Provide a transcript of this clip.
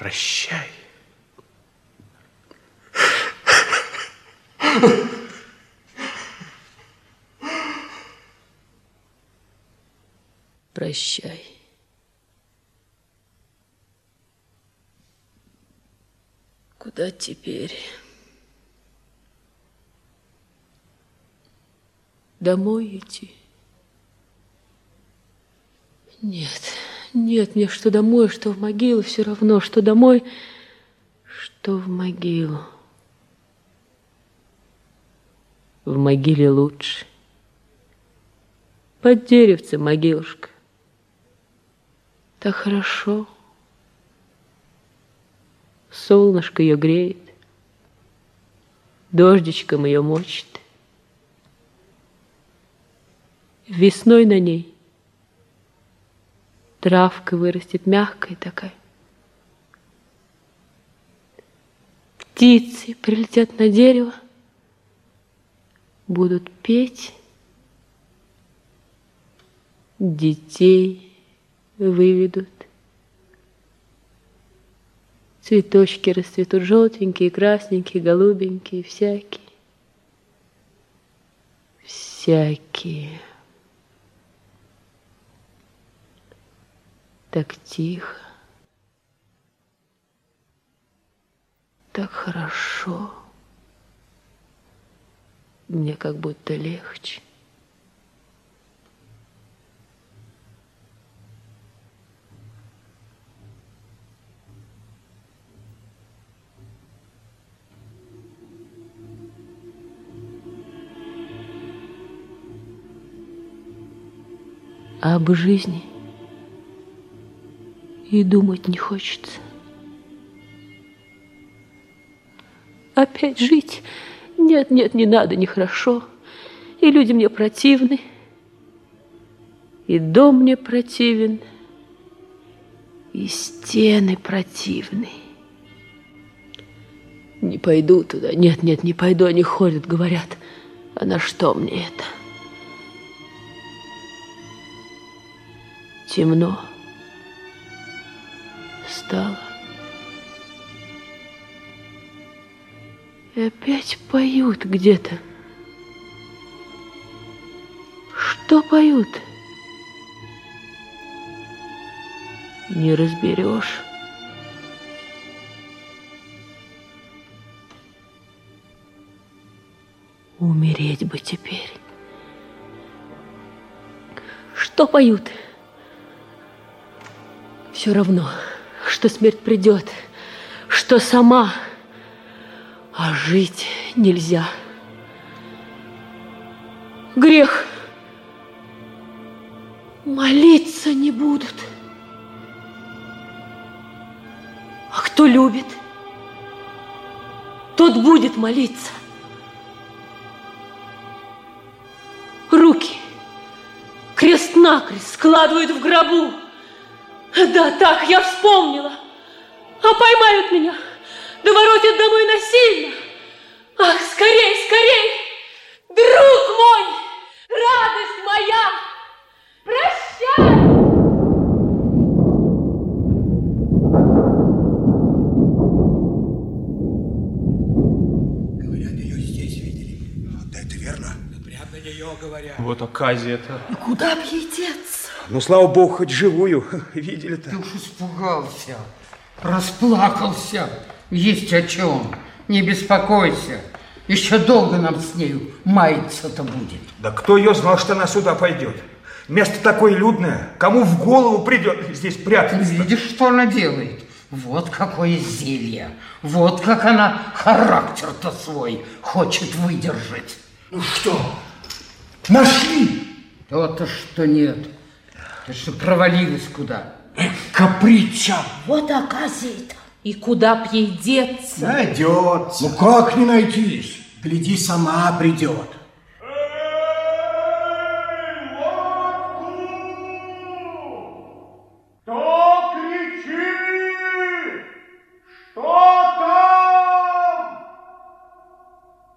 Прощай. Прощай. Куда теперь? Домой идти? Нет, нет, мне что домой, что в могилу, все равно, что домой, что в могилу. В могиле лучше. Под деревцем могилушка. Так хорошо. Солнышко ее греет, дождичком ее мочит. Весной на ней травка вырастет мягкая такая. Птицы прилетят на дерево, будут петь, детей выведут. Цветочки расцветут желтенькие, красненькие, голубенькие, всякие. Всякие. Так тихо. Так хорошо. Мне как будто легче. об жизни и думать не хочется. Опять жить? Нет, нет, не надо, нехорошо. И люди мне противны, и дом мне противен, и стены противны. Не пойду туда, нет, нет, не пойду, они ходят, говорят. А на что мне это? Темно стало. И опять поют где-то. Что поют? Не разберешь. Умереть бы теперь. Что поют? Все равно, что смерть придет, что сама, а жить нельзя. Грех. Молиться не будут. А кто любит, тот будет молиться. Руки крест-накрест складывают в гробу. Да, так, я вспомнила. А поймают меня, да воротят домой насильно. Ах, скорей, скорей, друг мой, радость моя, прощай! Говорят, ее здесь видели. Да это верно. Да прямо на нее говорят. Вот оказия-то. Ну, куда б ей деться? Ну, слава богу, хоть живую видели-то. Ты уж испугался, расплакался. Есть о чем. Не беспокойся. Еще долго нам с нею маяться-то будет. Да кто ее знал, что она сюда пойдет? Место такое людное. Кому в голову придет здесь прятаться? Видишь, что она делает? Вот какое зелье. Вот как она характер-то свой хочет выдержать. Ну что, нашли? То-то, что нет. Ты что провалилась куда? Каприча. Вот оказия-то. И куда б ей деться? Найдется. Ну как не найтись? Гляди, сама придет.